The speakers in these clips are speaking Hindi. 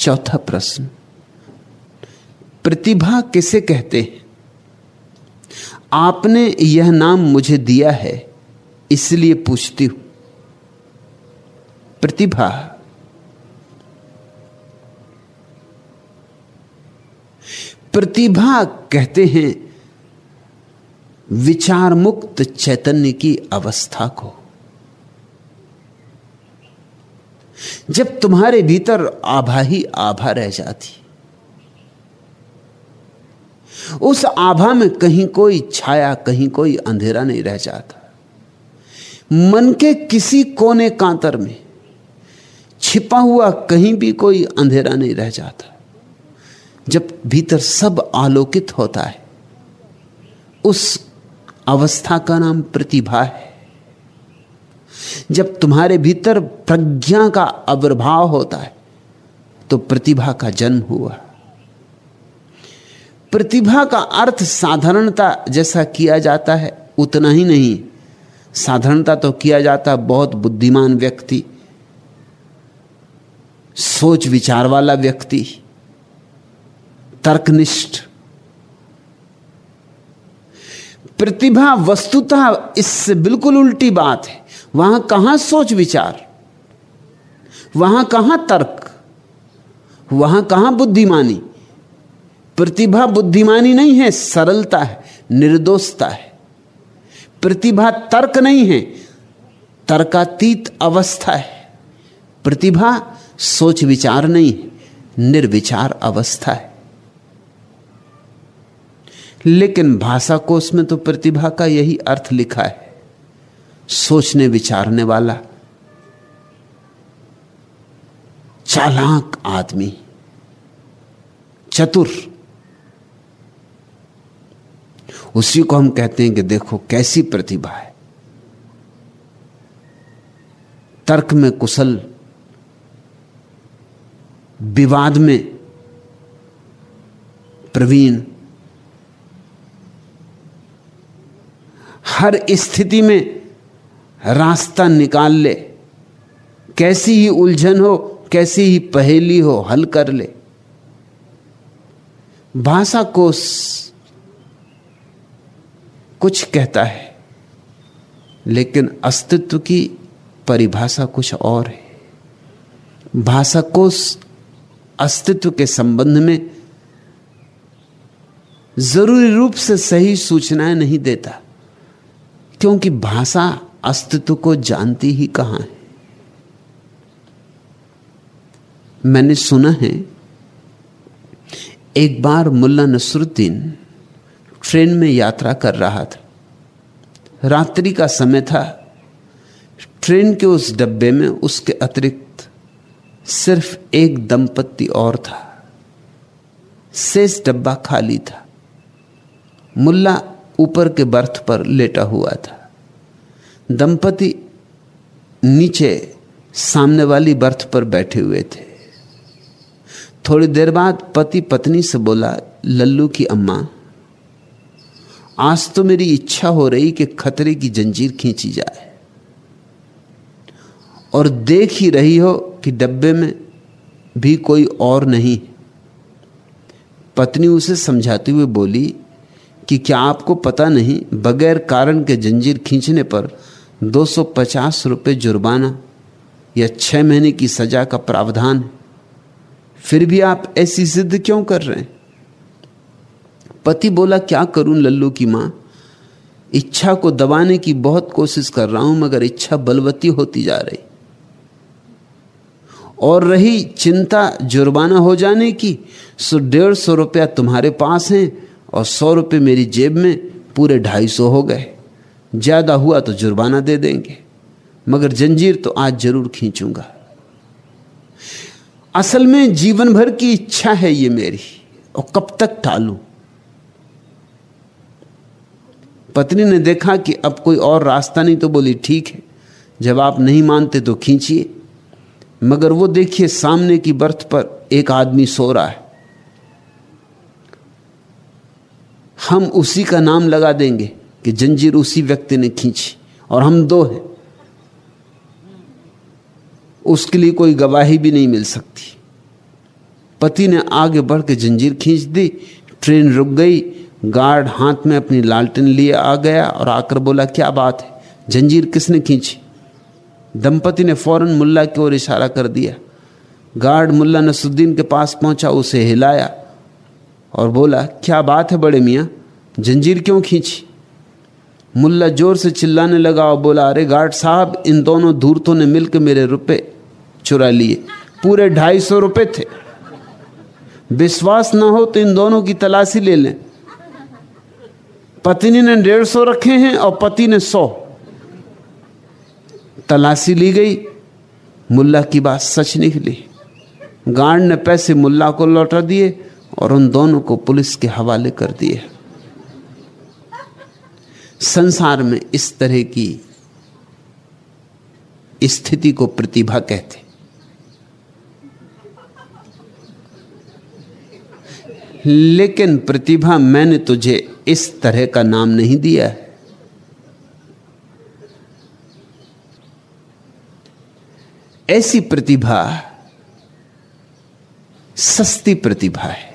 चौथा प्रश्न। प्रतिभा किसे कहते हैं? आपने यह नाम मुझे दिया है, इसलिए पूछती हूँ। प्रतिभा। प्रतिभा कहते हैं विचार मुक्त चैतन्य की अवस्था को। जब तुम्हारे भीतर आभा ही आभा रह जाती। उस आभा में कहीं कोई छाया, कहीं कोई अंधेरा नहीं रह जाता। मन के किसी कोने कांतर में छिपा हुआ कहीं भी कोई अंधेरा नहीं रह जाता। जब भीतर सब आलोकित होता है, उस अवस्था का नाम प्रतिभा है। जब तुम्हारे भीतर प्रज्ञा का आविर्भाव होता है तो प्रतिभा का जन्म हुआ। प्रतिभा का अर्थ साधारणता जैसा किया जाता है, उतना ही नहीं। साधारणता तो किया जाता है बहुत बुद्धिमान व्यक्ति, सोच विचार वाला व्यक्ति, तर्कनिष्ठ। प्रतिभा वस्तुतः इससे बिल्कुल उल्टी बात है। वहाँ कहाँ सोच विचार? वहाँ कहाँ तर्क? वहाँ कहाँ बुद्धिमानी? प्रतिभा बुद्धिमानी नहीं है, सरलता है, निर्दोषता है। प्रतिभा तर्क नहीं है, तर्कातीत अवस्था है। प्रतिभा सोच विचार नहीं है, निर्विचार अवस्था है। लेकिन भाषा कोश में तो प्रतिभा का यही अर्थ लिखा है। सोचने विचारने वाला, चालाक आदमी, चतुर। उसी को हम कहते हैं कि देखो कैसी प्रतिभा है। तर्क में कुशल, विवाद में प्रवीण। हर स्थिति में रास्ता निकाल ले। कैसी ही उलझन हो, कैसी ही पहेली हो, हल कर ले। भाषा कोश कुछ कहता है, लेकिन अस्तित्व की परिभाषा कुछ और है। भाषा कोश अस्तित्व के संबंध में ज़रूरी रूप से सही सूचनाएँ नहीं देता, क्योंकि भाषा अस्तित्व को जानती ही कहाँ है? मैंने सुना है, एक बार मुल्ला नसरुद्दीन ट्रेन में यात्रा कर रहा था। रात्रि का समय था। ट्रेन के उस डब्बे में उसके अतिरिक्त सिर्फ़ एक दंपत्ति और था। शेष डब्बा खाली था। मुल्ला ऊपर के बर्थ पर लेटा हुआ था। दंपति नीचे सामने वाली बर्थ पर बैठे हुए थे। थोड़ी देर बाद पति पत्नी से बोला, लल्लू की अम्मा, आज तो मेरी इच्छा हो रही कि खतरे की जंजीर खींची जाए। और देख ही रही हो कि डब्बे में भी कोई और नहीं पत्नी उसे समझाते हुए बोली कि क्या आपको पता नहीं, बगैर कारण के जंजीर खींचने पर 250 रुपए जुर्माना या छह महीने की सजा का प्रावधान है। फिर भी आप ऐसी जिद क्यों कर रहे हैं? पति बोला, क्या करूँ लल्लू की माँ? इच्छा को दबाने की बहुत कोशिश कर रहा हूँ, मगर इच्छा बलवती होती जा रही। और रही चिंता जुर्माना हो जाने की, सो डेढ़ सौ रुपया तुम्हारे पास है और सौ रुपये मेरी जेब में पूरे ढाई सौ हो गए। ज़्यादा हुआ तो जुर्माना दे देंगे, मगर जंजीर तो आज ज़रूर खींचूँगा। असल में जीवन भर की इच्छा है ये मेरी, और कब तक टालू? पत्नी ने देखा कि अब कोई और रास्ता नहीं तो बोली, ठीक है, जब आप नहीं मानते तो खींचिए, मगर वो देखिए सामने की बर्थ पर एक आदमी सो रहा है। हम उसी का नाम लगा देंगे कि जंजीर उसी व्यक्ति ने खींची, और हम दो हैं। उसके लिए कोई गवाही भी नहीं मिल सकती। पति ने आगे बढ़ के जंजीर खींच दी, ट्रेन रुक गई, गार्ड हाथ में अपनी लालटेन लिए आ गया और आकर बोला, क्या बात है? जंजीर किसने खींची? दंपति ने फ़ौरन मुल्ला की ओर इशारा कर दिया। गार्ड मुल्ला नसुद्दीन के पास पहुँचा, उसे हिलाया और बोला, क्या बात है बड़े मियाँ? जंजीर क्यों खींची? मुल्ला ज़ोर से चिल्लाने लगा और बोला, अरे गार्ड साहब, इन दोनों धूर्तों ने मिलकर मेरे रुपए चुरा लिए। पूरे ढाई सौ रुपये थे। विश्वास ना हो तो इन दोनों की तलाशी ले लें। पत्नी ने डेढ़ सौ रखे हैं और पति ने सौ। तलाशी ली गई। मुल्ला की बात सच निकली गार्ड ने पैसे मुल्ला को लौटा दिए और उन दोनों को पुलिस के हवाले कर दिए। संसार में इस तरह की स्थिति को प्रतिभा कहते लेकिन प्रतिभा मैंने तुझे इस तरह का नाम नहीं दिया है। ऐसी प्रतिभा, सस्ती प्रतिभा है।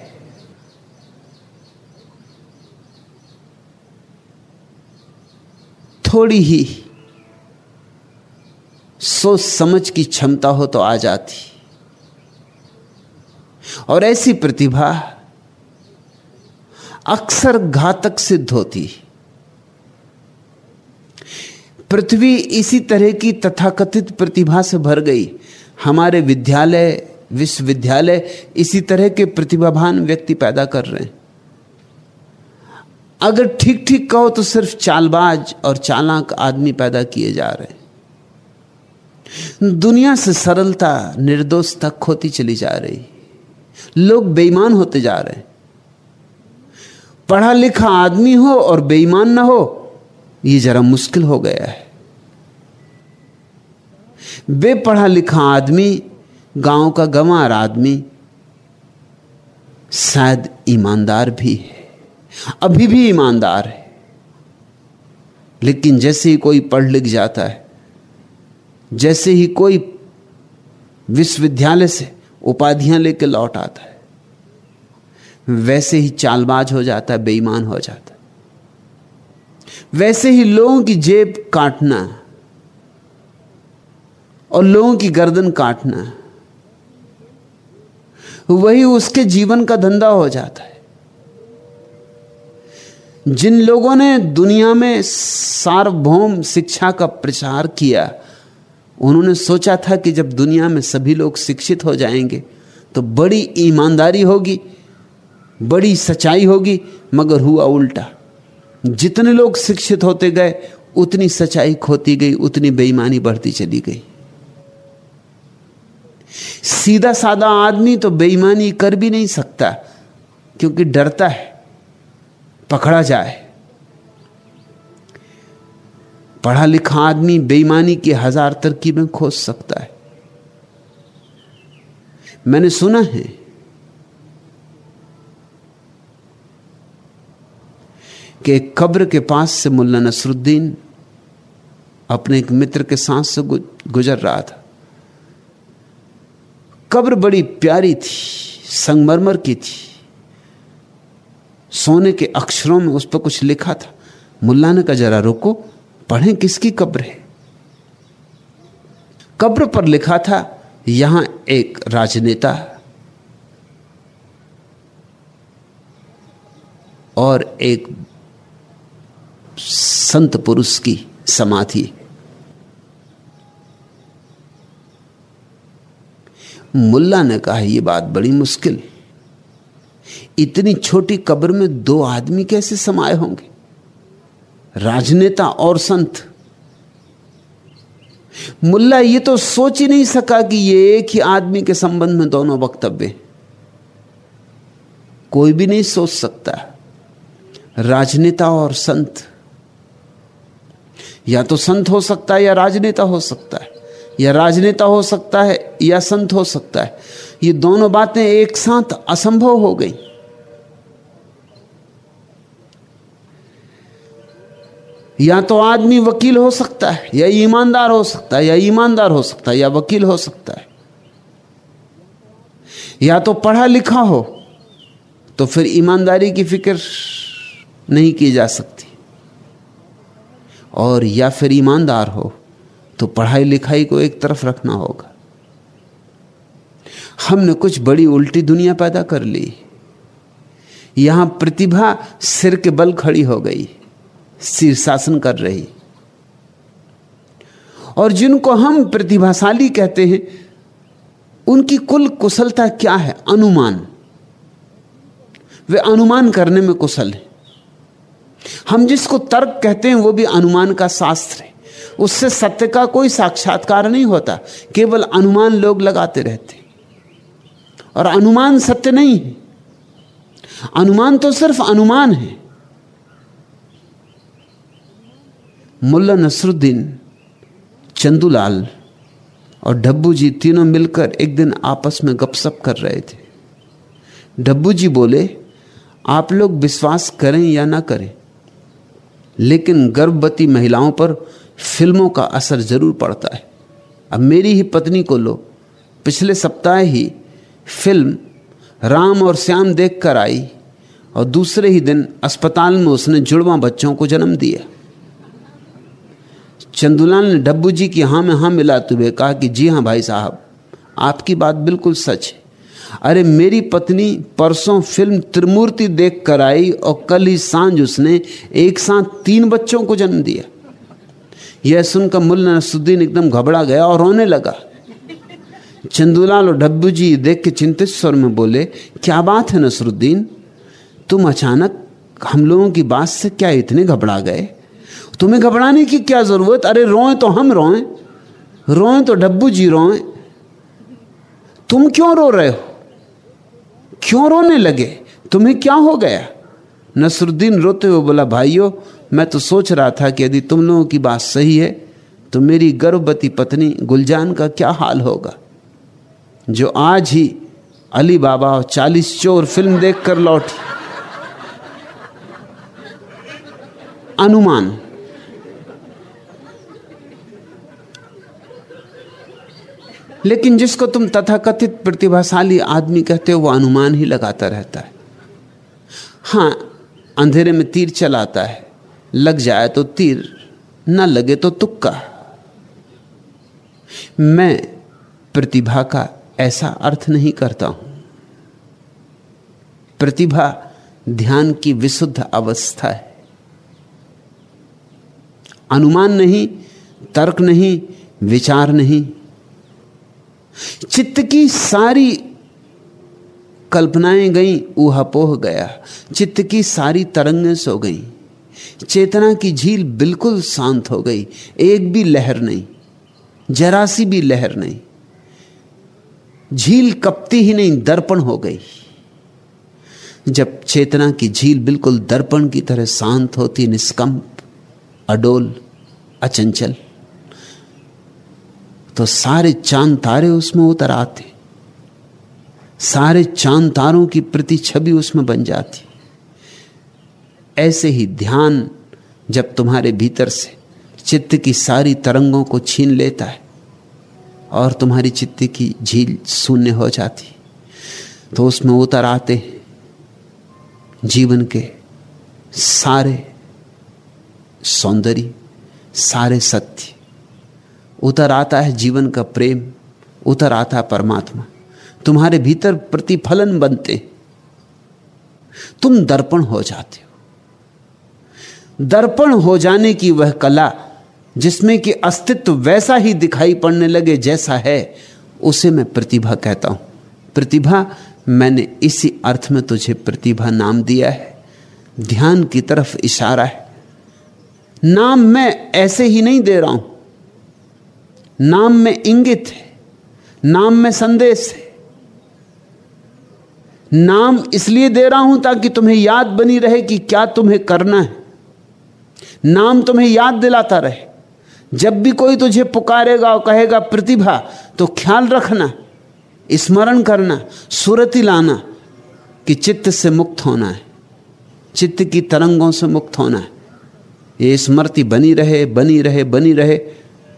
थोड़ी ही सोच समझ की क्षमता हो तो आ जाती। और ऐसी प्रतिभा अक्सर घातक सिद्ध होती। पृथ्वी इसी तरह की तथाकथित प्रतिभा से भर गई। हमारे विद्यालय, विश्वविद्यालय इसी तरह के प्रतिभावान व्यक्ति पैदा कर रहे हैं। अगर ठीक ठीक कहो तो सिर्फ़ चालबाज और चालाक आदमी पैदा किए जा रहे दुनिया से सरलता निर्दोषता खोती चली जा रही। लोग बेईमान होते जा रहे पढ़ा लिखा आदमी हो और बेईमान ना हो यह जरा मुश्किल हो गया है। बेपढ़ा लिखा आदमी, गाँव का गंवार आदमी, शायद ईमानदार भी है। अभी भी ईमानदार है। लेकिन जैसे ही कोई पढ़ लिख जाता है, जैसे ही कोई विश्वविद्यालय से उपाधियाँ लेकर लौट आता है, वैसे ही चालबाज हो जाता है, बेईमान हो जाता है। वैसे ही लोगों की जेब काटना और लोगों की गर्दन काटना, वही उसके जीवन का धंधा हो जाता है। जिन लोगों ने दुनिया में सार्वभौम शिक्षा का प्रचार किया, उन्होंने सोचा था कि जब दुनिया में सभी लोग शिक्षित हो जाएँगे तो बड़ी ईमानदारी होगी, बड़ी सच्चाई होगी, मगर हुआ उल्टा। जितने लोग शिक्षित होते गए, उतनी सच्चाई खोती गई, उतनी बेईमानी बढ़ती चली गई। सीधा साधा आदमी तो बेईमानी कर भी नहीं सकता, क्योंकि डरता है। पकड़ा जाए। पढ़ा लिखा आदमी बेईमानी की हज़ार तरकीबें खोज सकता है। मैंने सुना है, कि कब्र के पास से मुल्ला नसरुद्दीन अपने एक मित्र के साथ से गुजर रहा था। कब्र बड़ी प्यारी थी, संगमरमर की थी। सोने के अक्षरों में उस पर कुछ लिखा था। मुल्ला ने कहा, जरा रुको, पढ़ें किसकी कब्र है? कब्र पर लिखा था, यहाँ एक राजनेता और एक संत पुरुष की समाधि। मुल्ला ने कहा यह बात बड़ी मुश्किल इतनी छोटी कब्र में दो आदमी कैसे समाये होंगे? राजनेता और संत। मुल्ला ये तो सोच ही नहीं सका कि ये एक ही आदमी के संबंध में दोनों वक्तव्य कोई भी नहीं सोच सकता। राजनेता और संत। या तो संत हो सकता है या राजनेता हो सकता है। या राजनेता हो सकता है या संत हो सकता है। ये दोनों बातें एक साथ असंभव हो गई। या तो आदमी वकील हो सकता है, या ईमानदार हो सकता है, या ईमानदार हो सकता है, या वकील हो सकता है। या तो पढ़ा लिखा हो तो फिर ईमानदारी की फ़िक्र नहीं की जा सकती। और या फिर ईमानदार हो तो पढ़ाई लिखाई को एक तरफ़ रखना होगा। हमने कुछ बड़ी उल्टी दुनिया पैदा कर ली। यहाँ प्रतिभा सिर के बल खड़ी हो गई शीर्षासन कर रही। और जिनको हम प्रतिभाशाली कहते हैं, उनकी कुल कुशलता क्या है? अनुमान। वे अनुमान करने में कुशल है। हम जिसको तर्क कहते हैं, वो भी अनुमान का शास्त्र है। उससे सत्य का कोई साक्षात्कार नहीं होता। केवल अनुमान लोग लगाते रहते और अनुमान सत्य नहीं। है अनुमान तो सिर्फ़ अनुमान है। मुल्ला नसरुद्दीन, चंदूलाल और डब्बू जी तीनों मिलकर एक दिन आपस में गपशप कर रहे थे। डब्बू जी बोले, आप लोग विश्वास करें या ना करें, लेकिन गर्भवती महिलाओं पर फ़िल्मों का असर ज़रूर पड़ता है। अब मेरी ही पत्नी को लो, पिछले सप्ताह ही फ़िल्म राम और श्याम देख कर आई और दूसरे ही दिन अस्पताल में उसने जुड़वा बच्चों को जन्म दिया। चंदुलाल ने डब्बू जी की हाँ में हाँ मिलाते हुए कहा कि जी हाँ भाई साहब, आपकी बात बिल्कुल सच है। अरे मेरी पत्नी परसों फ़िल्म त्रिमूर्ति देख कर आई और कल ही साँझ उसने एक साथ तीन बच्चों को जन्म दिया। यह सुनकर मुल्ला नसुद्दीन एकदम घबरा गया और रोने लगा। चंदूलाल और डब्बू जी देख के चिंतित स्वर में बोले, क्या बात है नसरुद्दीन? तुम अचानक हम लोगों की बात से क्या इतने घबरा गए? तुम्हें घबराने की क्या ज़रूरत? अरे रोए तो हम रोए रोए तो डब्बू जी रोए। तुम क्यों रो रहे हो? क्यों रोने लगे? तुम्हें क्या हो गया? नसरुद्दीन रोते हुए बोला, भाइयों, मैं तो सोच रहा था कि यदि तुम लोगों की बात सही है तो मेरी गर्भवती पत्नी गुलजान का क्या हाल होगा? जो आज ही अली बाबा और चालीस चोर फ़िल्म देखकर लौटी। अनुमान। लेकिन जिसको तुम तथाकथित प्रतिभाशाली आदमी कहते हो, वो अनुमान ही लगाता रहता है। हाँ अंधेरे में तीर चलाता है। लग जाए तो तीर, न लगे तो तुक्का। मैं प्रतिभा का ऐसा अर्थ नहीं करता हूँ। प्रतिभा ध्यान की विशुद्ध अवस्था है। अनुमान नहीं, तर्क नहीं, विचार नहीं। चित्त की सारी कल्पनाएँ गई ऊहापोह गया। चित्त की सारी तरंगें सो गई। चेतना की झील बिल्कुल शांत हो गई। एक भी लहर नहीं, जरा सी भी लहर नहीं। झील कपती ही नहीं, दर्पण हो गई। जब चेतना की झील बिल्कुल दर्पण की तरह शांत होती, निष्कंप, अडोल, अचंचल तो सारे चाँद तारे उसमें उतर आते। सारे चाँद तारों की प्रति छवि उसमें बन जाती। ऐसे ही ध्यान जब तुम्हारे भीतर से चित्त की सारी तरंगों को छीन लेता है और तुम्हारी चित्त की झील शून्य हो जाती। तो उसमें उतर आते जीवन के सारे सौंदर्य, सारे सत्य। उतर आता है जीवन का प्रेम, उतर आता है परमात्मा। तुम्हारे भीतर प्रतिफलन बनते, तुम दर्पण हो जाते हो। दर्पण हो जाने की वह कला जिसमें कि अस्तित्व वैसा ही दिखाई पड़ने लगे जैसा है, उसे मैं प्रतिभा कहता हूँ। प्रतिभा, मैंने इसी अर्थ में तुझे प्रतिभा नाम दिया है। ध्यान की तरफ़ इशारा है। नाम मैं ऐसे ही नहीं दे रहा हूँ। नाम में इंगित है। नाम में संदेश है। नाम इसलिए दे रहा हूँ ताकि तुम्हें याद बनी रहे कि क्या तुम्हें करना है। नाम तुम्हें याद दिलाता रहे। जब भी कोई तुझे पुकारेगा और कहेगा, प्रतिभा तो ख्याल रखना, स्मरण करना, सुरति लाना कि चित्त से मुक्त होना है। चित्त की तरंगों से मुक्त होना है। ये स्मृति बनी रहे बनी रहे बनी रहे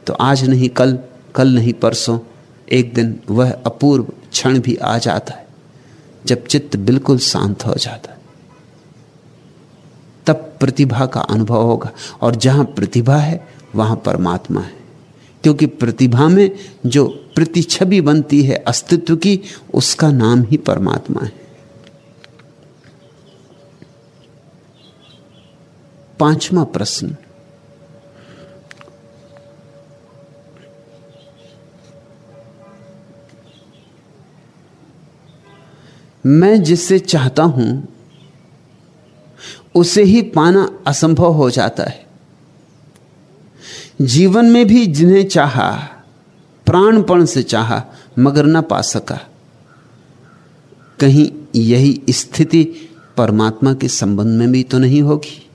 तो आज नहीं कल कल नहीं परसों, एक दिन वह अपूर्व क्षण भी आ जाता है, जब चित्त बिल्कुल शांत हो जाता है। तब प्रतिभा का अनुभव होगा, और जहाँ प्रतिभा है वहाँ परमात्मा है। क्योंकि प्रतिभा में जो प्रतिछवि बनती है, अस्तित्व की, उसका नाम ही परमात्मा है। पांचवा प्रश्न। मैं जिससे चाहता हूँ, उसे ही पाना असंभव हो जाता है। जीवन में भी जिन्हें चाहा, प्राणपण से चाहा, मगर ना पा सका। कहीं यही स्थिति परमात्मा के संबंध में भी तो नहीं होगी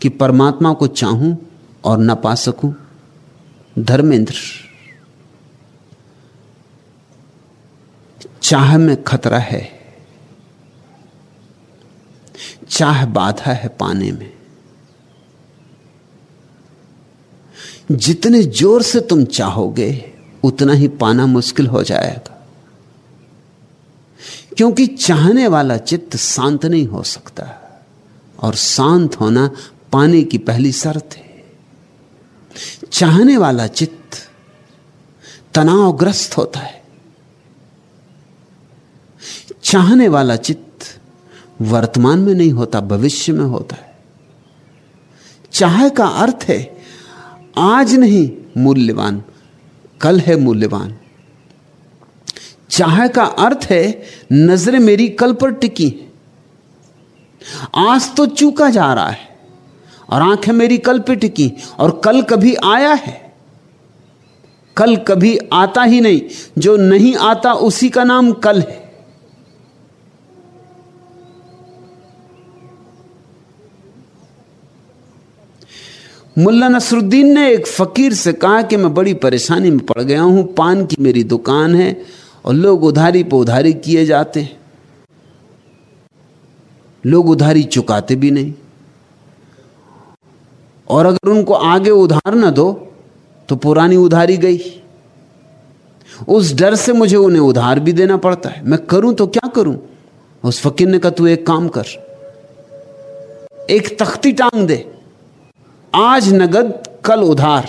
कि परमात्मा को चाहूँ और न पा सकूँ। धर्मेंद्र, चाह में खतरा है, चाह बाधा है पाने में। जितने ज़ोर से तुम चाहोगे, उतना ही पाना मुश्किल हो जाएगा। क्योंकि चाहने वाला चित्त शांत नहीं हो सकता, और शांत होना पाने की पहली शर्त है। चाहने वाला चित्त तनावग्रस्त होता है। चाहने वाला चित्त वर्तमान में नहीं होता, भविष्य में होता है। चाह का अर्थ है आज नहीं, मूल्यवान। कल है मूल्यवान। चाह का अर्थ है, नज़रें मेरी कल पर टिकी आज तो चूका जा रहा है, और आँखें मेरी कल पे टिकी और कल कभी आया है। कल कभी आता ही नहीं, जो नहीं आता उसी का नाम कल है। मुल्ला नसरुद्दीन ने एक फकीर से कहा कि मैं बड़ी परेशानी में पड़ गया हूँ, पान की मेरी दुकान है और लोग उधारी पर उधारी किए जाते हैं। लोग उधारी चुकाते भी नहीं। और अगर उनको आगे उधार ना दो तो पुरानी उधारी गई। उस डर से मुझे उन्हें उधार भी देना पड़ता है। मैं करूँ तो क्या करूँ? उस फकीर ने कहा, तू एक काम कर, एक तख्ती टांग दे आज नगद, कल उधार।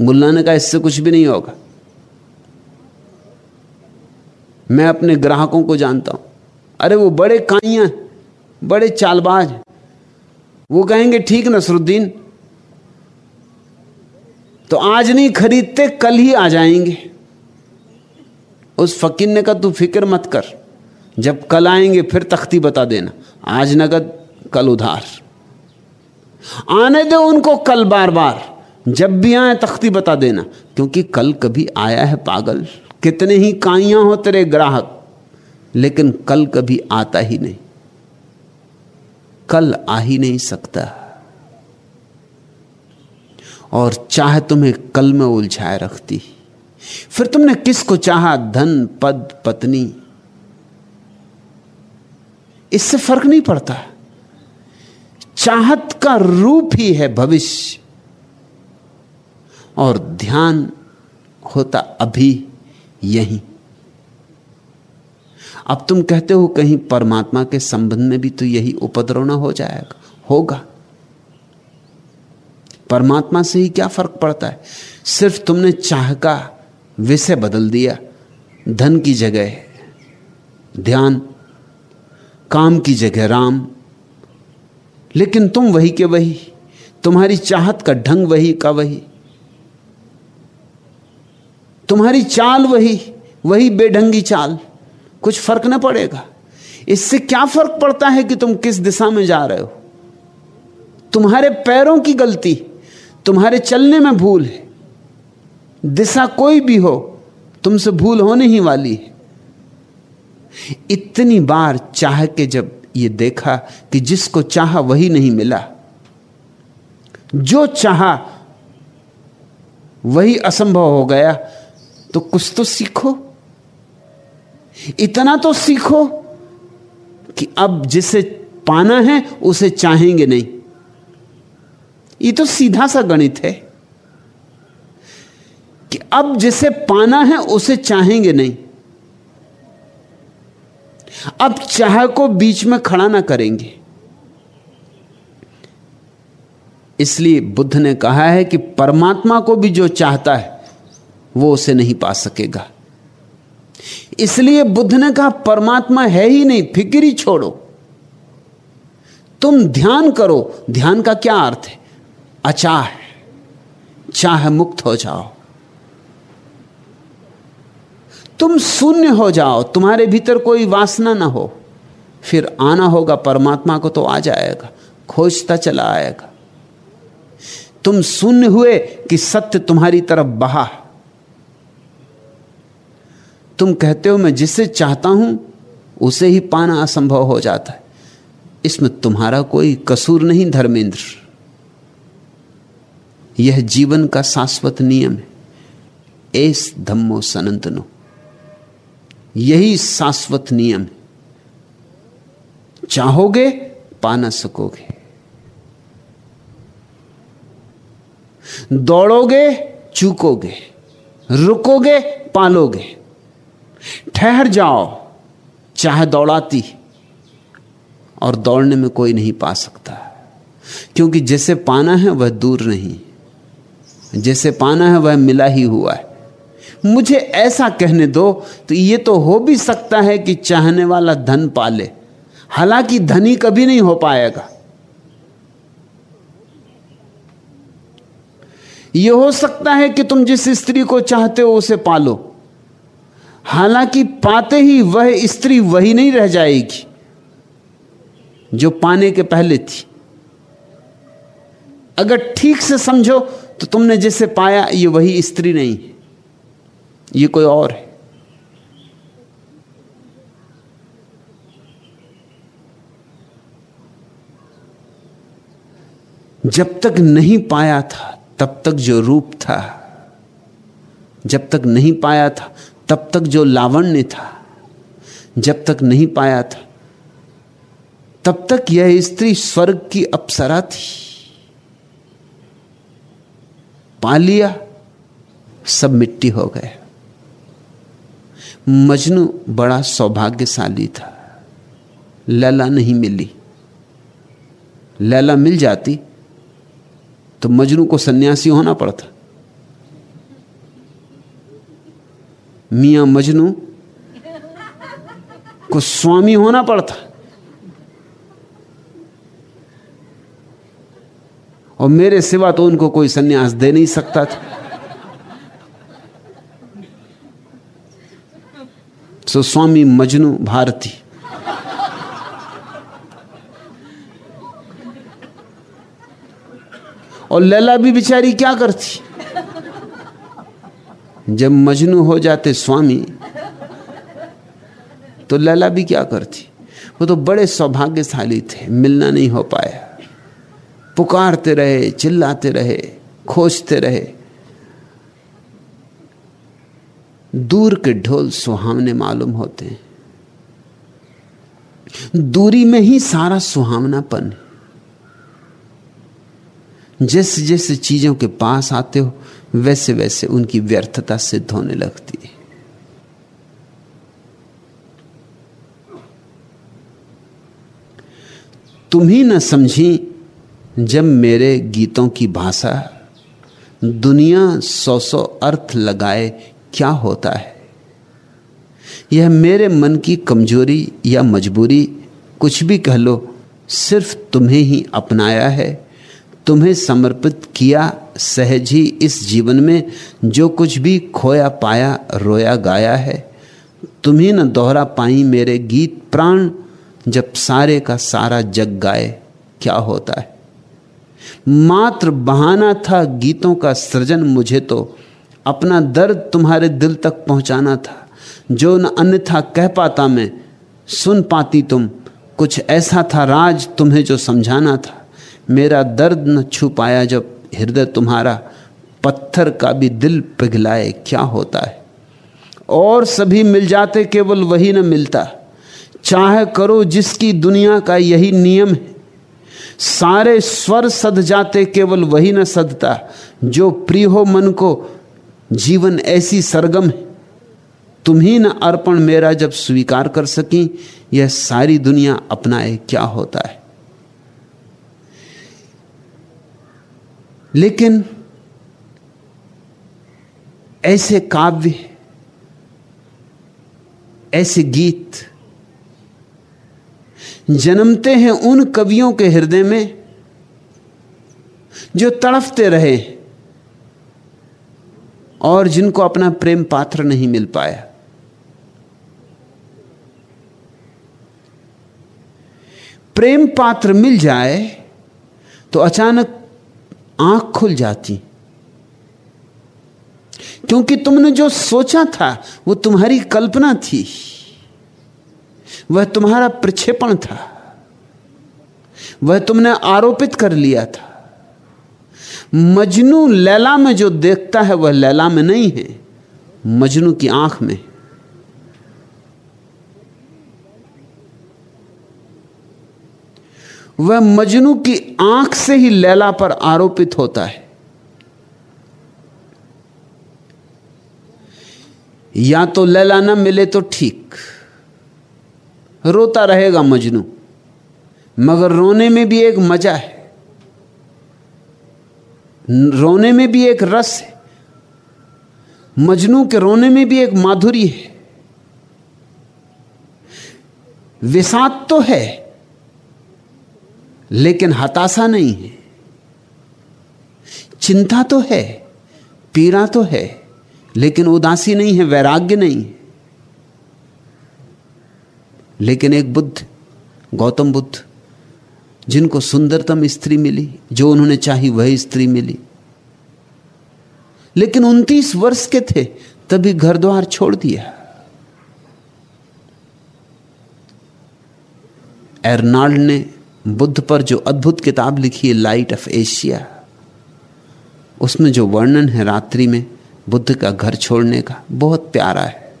मुल्ला ने कहा, इससे कुछ भी नहीं होगा। मैं अपने ग्राहकों को जानता हूँ। अरे वो बड़े काइया बड़े चालबाज वो कहेंगे, ठीक नसरुद्दीन तो आज नहीं, खरीदते कल ही आ जाएँगे। उस फकीर ने कहा, तू फ़िक्र मत कर, जब कल आएँगे, फिर तख्ती बता देना। आज नगद, कल उधार। आने दो उनको कल बार बार। जब भी आए तख्ती बता देना, क्योंकि कल कभी आया है पागल। कितने ही काइया हो तेरे ग्राहक, लेकिन कल कभी आता ही नहीं। कल आ ही नहीं सकता। और चाहे तुम्हें कल में उलझाए रखती। फिर तुमने किसको चाहा? धन, पद, पत्नी। इससे फ़र्क नहीं पड़ता। चाहत का रूप ही है भविष्य। और ध्यान होता अभी यही। अब तुम कहते हो कहीं परमात्मा के संबंध में भी तो यही उपद्रव ना हो जाएगा, होगा। परमात्मा से ही क्या फ़र्क पड़ता है? सिर्फ़ तुमने चाह का विषय बदल दिया, धन की जगह ध्यान, काम की जगह राम लेकिन तुम वही के वही। तुम्हारी चाहत का ढंग वही का वही। तुम्हारी चाल वही वही बेढंगी चाल। कुछ फ़र्क ना पड़ेगा। इससे क्या फ़र्क पड़ता है कि तुम किस दिशा में जा रहे हो? तुम्हारे पैरों की गलती, तुम्हारे चलने में भूल है। दिशा कोई भी हो, तुमसे भूल होने ही वाली है। इतनी बार चाह के जब ये देखा कि जिसको चाहा वही नहीं मिला। जो चाहा वही असंभव हो गया। तो कुछ तो सीखो। इतना तो सीखो कि अब जिसे पाना है, उसे चाहेंगे नहीं। ये तो सीधा सा गणित है कि अब जिसे पाना है, उसे चाहेंगे नहीं। अब चाह को बीच में खड़ा ना करेंगे। इसलिए बुद्ध ने कहा है कि परमात्मा को भी जो चाहता है, वो उसे नहीं पा सकेगा। इसलिए बुद्ध ने कहा, परमात्मा है ही नहीं, फ़िक्र ही छोड़ो। तुम ध्यान करो। ध्यान का क्या अर्थ है? अचाह चाह मुक्त हो जाओ। तुम शून्य हो जाओ, तुम्हारे भीतर कोई वासना ना हो। फिर आना होगा, परमात्मा को तो आ जाएगा, खोजता चला आएगा। तुम शून्य हुए कि सत्य तुम्हारी तरफ़ बहा। तुम कहते हो, मैं जिसे चाहता हूँ, उसे ही पाना असंभव हो जाता है। इसमें तुम्हारा कोई कसूर नहीं, धर्मेंद्र। यह जीवन का शाश्वत नियम है। एस धम्मो सनंतनो। यही शाश्वत नियम है। चाहोगे, पा ना सकोगे। दौड़ोगे, चूकोगे। रुकोगे, पालोगे। ठहर जाओ, चाहे दौड़ाती, और दौड़ने में कोई नहीं पा सकता। क्योंकि जैसे पाना है, वह दूर नहीं। जैसे पाना है, वह मिला ही हुआ है। मुझे ऐसा कहने दो तो यह तो हो भी सकता है कि चाहने वाला धन पाले। हालाँकि धनी कभी नहीं हो पाएगा। यह हो सकता है कि तुम जिस स्त्री को चाहते हो उसे पालो। हालाँकि पाते ही वह स्त्री वही नहीं रह जाएगी जो पाने के पहले थी। अगर ठीक से समझो तो तुमने जिसे पाया ये वही स्त्री नहीं। ये कोई और है। जब तक नहीं पाया था, तब तक जो रूप था, जब तक नहीं पाया था, तब तक जो लावण्य था, जब तक नहीं पाया था, तब तक यह स्त्री स्वर्ग की अप्सरा थी। पा लिया, सब मिट्टी हो गए। मजनू बड़ा सौभाग्यशाली था। लैला नहीं मिली। लैला मिल जाती तो मजनू को सन्यासी होना पड़ता। मियाँ मजनू को स्वामी होना पड़ता। और मेरे सिवा तो उनको कोई सन्यास दे नहीं सकता था। सो स्वामी मजनू भारती। और लैला भी बेचारी क्या करती? जब मजनू हो जाते स्वामी तो लैला भी क्या करती? वो तो बड़े सौभाग्यशाली थे, मिलना नहीं हो पाया। पुकारते रहे, चिल्लाते रहे, खोजते रहे। दूर के ढोल सुहावने मालूम होते हैं। दूरी में ही सारा सुहावनापन जैसे जैसे चीज़ों के पास आते हो वैसे वैसे उनकी व्यर्थता सिद्ध होने लगती है। तुम ही न समझी, जब मेरे गीतों की भाषा दुनिया सौ सौ अर्थ लगाए क्या होता है? यह मेरे मन की कमज़ोरी या मजबूरी, कुछ भी कह लो, सिर्फ़ तुम्हें ही अपनाया है। तुम्हें समर्पित किया सहज ही इस जीवन में, जो कुछ भी खोया पाया, रोया गाया है। तुम्ही न दोहरा पाई मेरे गीत प्राण, जब सारे का सारा जग गाए, क्या होता है? मात्र बहाना था गीतों का सृजन मुझे तो अपना दर्द तुम्हारे दिल तक पहुंचाना था, जो न अन्यथा कह पाता मैं, सुन पाती तुम, कुछ ऐसा था राज तुम्हें जो समझाना था। मेरा दर्द न छू पाया जब हृदय तुम्हारा पत्थर का भी दिल पिघलाए, क्या होता है? और सभी मिल जाते केवल वही न मिलता। चाहे करो जिसकी दुनिया का यही नियम है। सारे स्वर सद जाते केवल वही न सदता जो प्रिय हो मन को जीवन ऐसी सरगम है। तुम्ही न अर्पण मेरा जब स्वीकार कर सकी, यह सारी दुनिया अपनाए क्या होता है? लेकिन ऐसे काव्य, ऐसे गीत जन्मते हैं उन कवियों के हृदय में जो तड़फते रहे। और जिनको अपना प्रेम पात्र नहीं मिल पाया। प्रेम पात्र मिल जाए तो अचानक आँख खुल जाती। क्योंकि तुमने जो सोचा था, वो तुम्हारी कल्पना थी। वह तुम्हारा प्रक्षेपण था। वह तुमने आरोपित कर लिया था। मजनू लैला में जो देखता है वह लैला में नहीं है, मजनू की आँख में वह मजनू की आँख से ही लैला पर आरोपित होता है। या तो लैला ना मिले तो ठीक, रोता रहेगा मजनू, मगर रोने में भी एक मज़ा है। रोने में भी एक रस है। मजनू के रोने में भी एक माधुरी है। विषाद तो है, लेकिन हताशा नहीं है। चिंता तो है, पीड़ा तो है, लेकिन उदासी नहीं है, वैराग्य नहीं है। लेकिन एक बुद्ध, गौतम बुद्ध जिनको सुंदरतम स्त्री मिली, जो उन्होंने चाही वही स्त्री मिली। लेकिन उनतीस वर्ष के थे, तभी घर द्वार छोड़ दिया। एर्नाल्ड ने बुद्ध पर जो अद्भुत किताब लिखी है, लाइट ऑफ़ एशिया, उसमें जो वर्णन है रात्रि में बुद्ध का घर छोड़ने का, बहुत प्यारा है।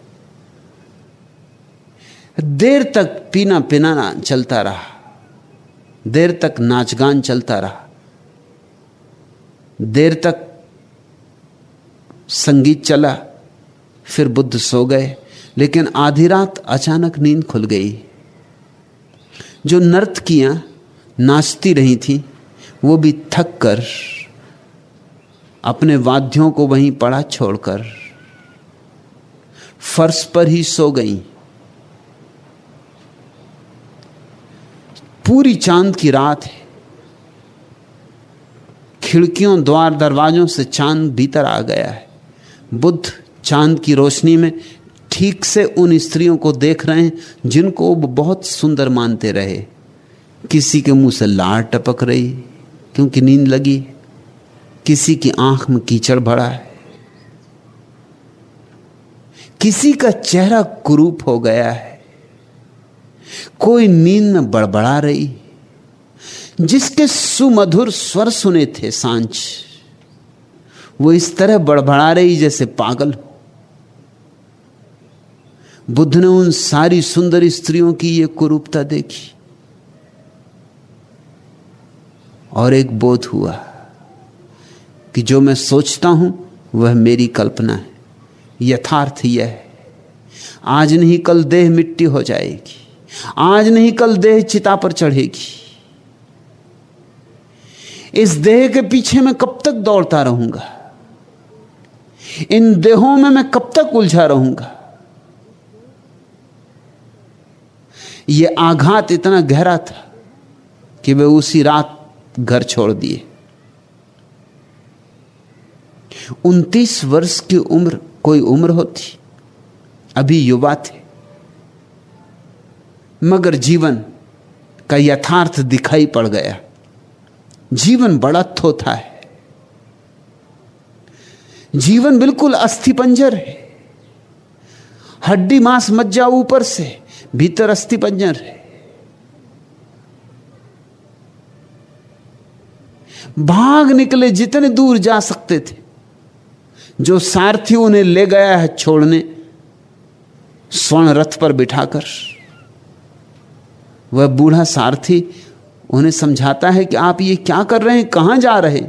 देर तक पीना पिनाना चलता रहा। देर तक नाचगान चलता रहा। देर तक संगीत चला, फिर बुद्ध सो गए, लेकिन आधी रात अचानक नींद खुल गई। जो नर्तकियाँ नाचती रही थी, वो भी थक कर अपने वाद्यों को वहीं पड़ा छोड़कर। फर्श पर ही सो गईं। पूरी चाँद की रात है। खिड़कियों, द्वार, दरवाजों से चाँद भीतर आ गया है। बुद्ध चाँद की रोशनी में ठीक से उन स्त्रियों को देख रहे हैं, जिनको वो बहुत सुंदर मानते रहे। किसी के मुँह से लार टपक रही, क्योंकि नींद लगी। किसी की आँख में कीचड़ भरा है। किसी का चेहरा कुरूप हो गया है। कोई नींद में बड़बड़ा रही। जिसके सुमधुर स्वर सुने थे साँझ, वो इस तरह बड़बड़ा रही जैसे पागल बुद्ध ने उन सारी सुंदर स्त्रियों की ये कुरूपता देखी। और एक बोध हुआ कि जो मैं सोचता हूँ, वह मेरी कल्पना है। यथार्थ यह है। आज नहीं, कल देह मिट्टी हो जाएगी। आज नहीं, कल देह चिता पर चढ़ेगी। इस देह के पीछे मैं कब तक दौड़ता रहूँगा? इन देहों में मैं कब तक उलझा रहूँगा? यह आघात इतना गहरा था कि वे उसी रात घर छोड़ दिए। उनतीस वर्ष की उम्र, कोई उम्र होती, अभी युवा थे। मगर जीवन का यथार्थ दिखाई पड़ गया। जीवन बड़ा थोथा है। जीवन बिल्कुल अस्थि पंजर है। हड्डी मांस मज्जा ऊपर से, भीतर अस्थि पंजर है। भाग निकले जितने दूर जा सकते थे, जो सारथी उन्हें ले गया है छोड़ने, स्वर्ण रथ पर बिठाकर। वह बूढ़ा सारथी उन्हें समझाता है कि आप ये क्या कर रहे हैं, कहाँ जा रहे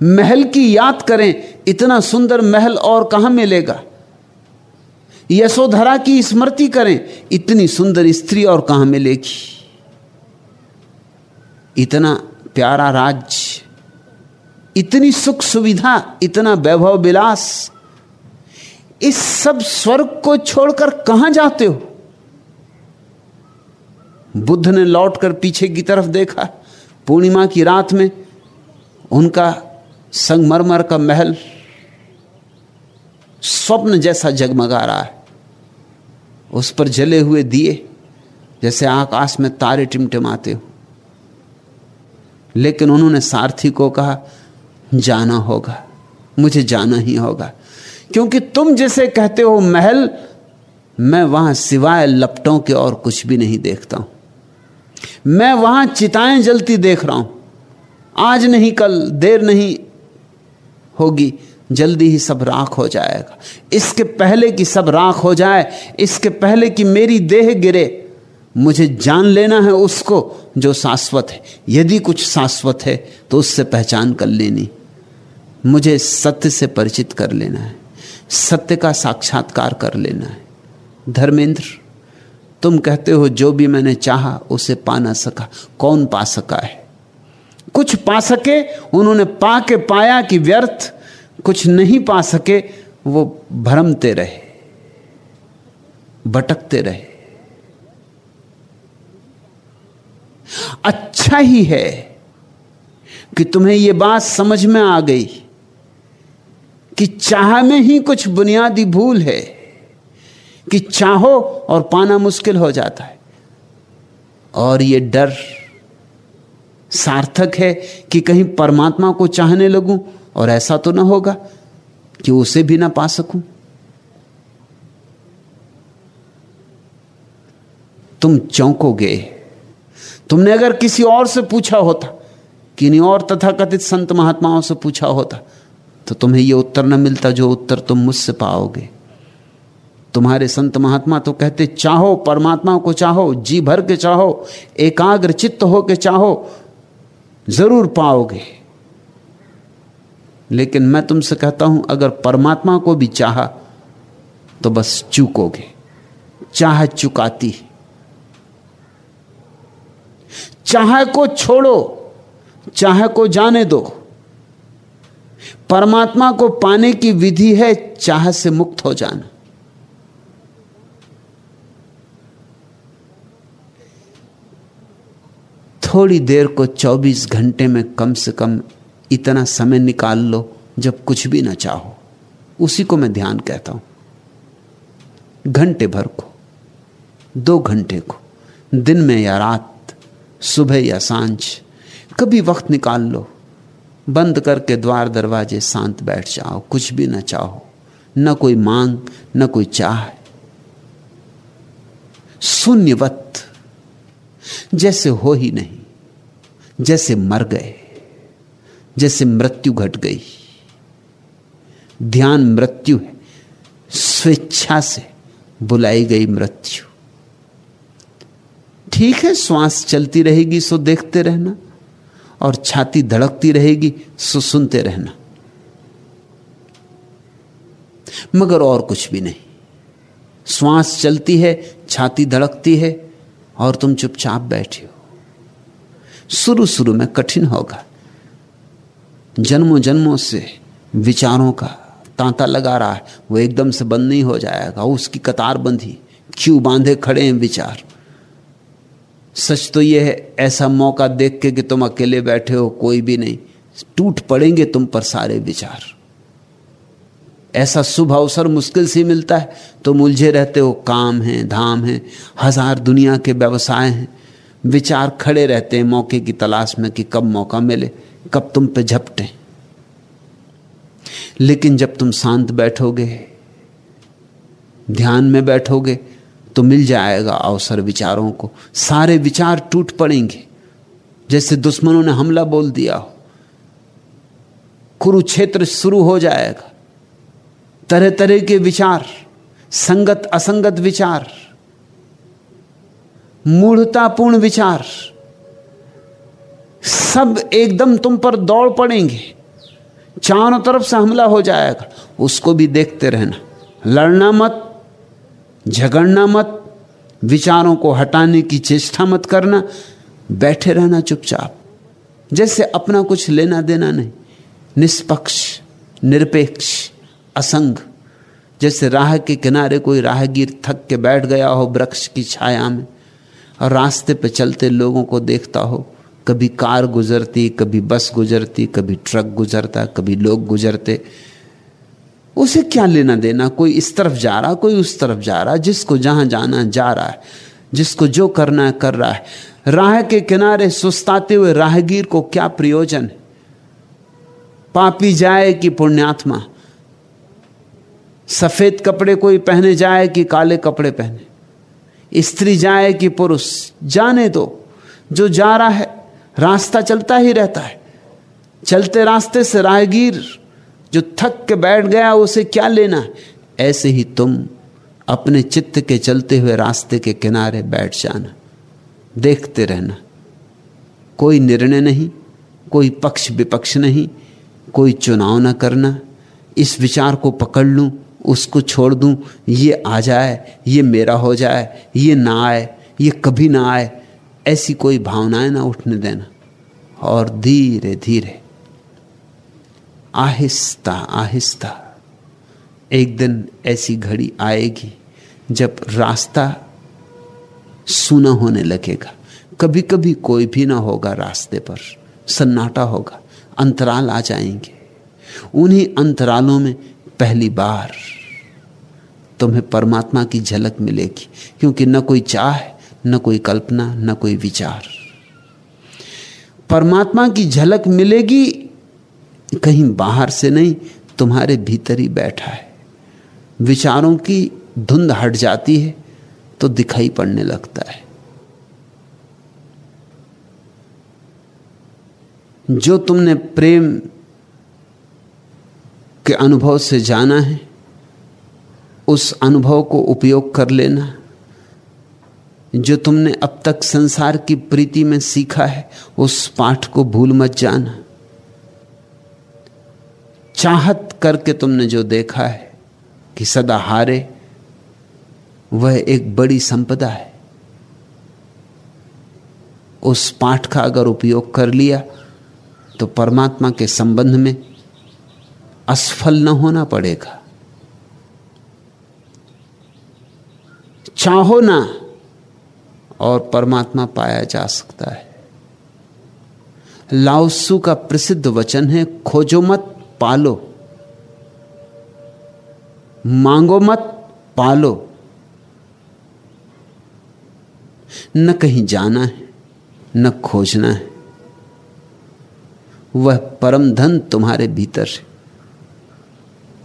महल की याद करें, इतना सुंदर महल और कहाँ मिलेगा? यशोधरा की स्मृति करें, इतनी सुंदर स्त्री और कहाँ मिलेगी? इतना प्यारा राज्य, इतनी सुख सुविधा, इतना वैभव विलास इस सब स्वर्ग को छोड़कर कहाँ जाते हो? बुद्ध ने लौटकर पीछे की तरफ़ देखा, पूर्णिमा की रात में उनका संगमरमर का महल स्वप्न जैसा जगमगा रहा है। उस पर जले हुए दिए, जैसे आकाश में तारे टिमटिमाते हो। लेकिन उन्होंने सारथी को कहा, जाना होगा, मुझे जाना ही होगा। क्योंकि तुम जैसे कहते हो महल, मैं वहाँ सिवाय लपटों के और कुछ भी नहीं देखता हूँ। मैं वहाँ चिताएँ जलती देख रहा हूँ। आज नहीं, कल देर नहीं होगी, जल्दी ही सब राख हो जाएगा। इसके पहले कि सब राख हो जाए, इसके पहले कि मेरी देह गिरे, मुझे जान लेना है उसको जो शाश्वत है। यदि कुछ शाश्वत है तो उससे पहचान कर लेनी। मुझे सत्य से परिचित कर लेना है। सत्य का साक्षात्कार कर लेना है। धर्मेंद्र, तुम कहते हो जो भी मैंने चाहा, उसे पा ना सका। कौन पा सका है? कुछ पा सके, उन्होंने पा के पाया कि व्यर्थ। कुछ नहीं पा सके, वो भ्रमते रहे, भटकते रहे। अच्छा ही है कि तुम्हें यह बात समझ में आ गई। कि चाह में ही कुछ बुनियादी भूल है कि चाहो और पाना मुश्किल हो जाता है। और ये डर सार्थक है कि कहीं परमात्मा को चाहने लगूं और ऐसा तो ना होगा कि उसे भी ना पा सकूँ। तुम चौंकोगे। तुमने अगर किसी और से पूछा होता, किन्हीं और तथाकथित संत महात्माओं से पूछा होता तो तुम्हें यह उत्तर न मिलता जो उत्तर तुम मुझसे पाओगे। तुम्हारे संत महात्मा तो कहते, चाहो परमात्मा को चाहो, जी भर के चाहो, एकाग्र चित्त हो के चाहो, ज़रूर पाओगे। लेकिन मैं तुमसे कहता हूँ, अगर परमात्मा को भी चाहा तो बस चूकोगे। चाह चुकाती। चाह को छोड़ो, चाह को जाने दो। परमात्मा को पाने की विधि है चाह से मुक्त हो जाना। थोड़ी देर को 24 घंटे में कम से कम इतना समय निकाल लो जब कुछ भी ना चाहो। उसी को मैं ध्यान कहता हूँ। घंटे भर को, दो घंटे को, दिन में या रात, सुबह या साँझ, कभी वक्त निकाल लो। बंद करके द्वार दरवाजे शांत बैठ जाओ, कुछ भी ना चाहो। न कोई मांग, न कोई चाह शून्यवत, जैसे हो ही नहीं, जैसे मर गए, जैसे मृत्यु घट गई। ध्यान मृत्यु है, स्वेच्छा से बुलाई गई मृत्यु। ठीक है, श्वास चलती रहेगी, सो देखते रहना। और छाती धड़कती रहेगी, सो सुनते रहना। मगर और कुछ भी नहीं। श्वास चलती है, छाती धड़कती है, और तुम चुपचाप बैठे हो। शुरू शुरू में कठिन होगा। जन्मों जन्मों से विचारों का तांता लगा रहा है, वो एकदम से बंद नहीं हो जाएगा, उसकी कतार बंधी, क्यों बांधे खड़े हैं विचार। सच तो यह है, ऐसा मौका देख के कि तुम अकेले बैठे हो, कोई भी नहीं। टूट पड़ेंगे तुम पर सारे विचार। ऐसा शुभ अवसर मुश्किल से मिलता है तुम उलझे रहते हो, काम है, धाम है, हज़ार दुनिया के व्यवसाय हैं। विचार खड़े रहते हैं मौके की तलाश में कि कब मौका मिले, कब तुम पे झपटे। लेकिन जब तुम शांत बैठोगे, ध्यान में बैठोगे तो मिल जाएगा अवसर विचारों को। सारे विचार टूट पड़ेंगे। जैसे दुश्मनों ने हमला बोल दिया हो। कुरुक्षेत्र शुरू हो जाएगा। तरह तरह के विचार, संगत, असंगत विचार, मूढ़तापूर्ण विचार, सब एकदम तुम पर दौड़ पड़ेंगे। चारों तरफ़ से हमला हो जाएगा। उसको भी देखते रहना। लड़ना मत। झगड़ना मत, विचारों को हटाने की चेष्टा मत करना, बैठे रहना चुपचाप। जैसे अपना कुछ लेना देना नहीं, निष्पक्ष, निरपेक्ष, असंग। जैसे राह के किनारे कोई राहगीर थक के बैठ गया हो वृक्ष की छाया में, और रास्ते पे चलते लोगों को देखता हो, कभी कार गुजरती, कभी बस गुजरती, कभी ट्रक गुजरता, कभी लोग गुजरते उसे क्या लेना देना? कोई इस तरफ़ जा रहा, कोई उस तरफ़ जा रहा, जिसको जहाँ जाना जा रहा है, जिसको जो करना है, कर रहा है। राह के किनारे सुस्ताते हुए राहगीर को क्या प्रयोजन? पापी जाए कि पुण्यात्मा? सफ़ेद कपड़े कोई पहने जाए कि काले कपड़े पहने? स्त्री जाए कि पुरुष? जाने दो। जो जा रहा है, रास्ता चलता ही रहता है। चलते रास्ते से राहगीर जो थक के बैठ गया, उसे क्या लेना? ऐसे ही तुम अपने चित्त के चलते हुए रास्ते के किनारे बैठ जाना। देखते रहना। कोई निर्णय नहीं, कोई पक्ष विपक्ष नहीं, कोई चुनाव ना करना। इस विचार को पकड़ लूँ, उसको छोड़ दूँ, ये आ जाए, ये मेरा हो जाए, ये ना आए, ये कभी ना आए, ऐसी कोई भावनाएँ ना उठने देना। और धीरे धीरे आहिस्ता आहिस्ता। एक दिन ऐसी घड़ी आएगी जब रास्ता सुना होने लगेगा। कभी कभी कोई भी ना होगा रास्ते पर, सन्नाटा होगा, अंतराल आ जाएँगे। उन्हीं अंतरालों में पहली बार तुम्हें परमात्मा की झलक मिलेगी, क्योंकि न कोई चाह, न कोई कल्पना, न कोई विचार। परमात्मा की झलक मिलेगी कहीं बाहर से नहीं, तुम्हारे भीतर ही बैठा है। विचारों की धुंध हट जाती है तो दिखाई पड़ने लगता है। जो तुमने प्रेम के अनुभव से जाना है, उस अनुभव को उपयोग कर लेना। जो तुमने अब तक संसार की प्रीति में सीखा है, उस पाठ को भूल मत जाना। चाहत करके तुमने जो देखा है कि सदा हारे, वह एक बड़ी संपदा है। उस पाठ का अगर उपयोग कर लिया तो परमात्मा के संबंध में असफल न होना पड़ेगा। चाहो ना और परमात्मा पाया जा सकता है। लाउसू का प्रसिद्ध वचन है, खोजो मत पालो। मांगो मत, पालो। न कहीं जाना है, न खोजना है। वह परम धन तुम्हारे भीतर है।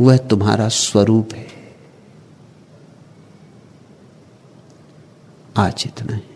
वह तुम्हारा स्वरूप है। आज इतना है।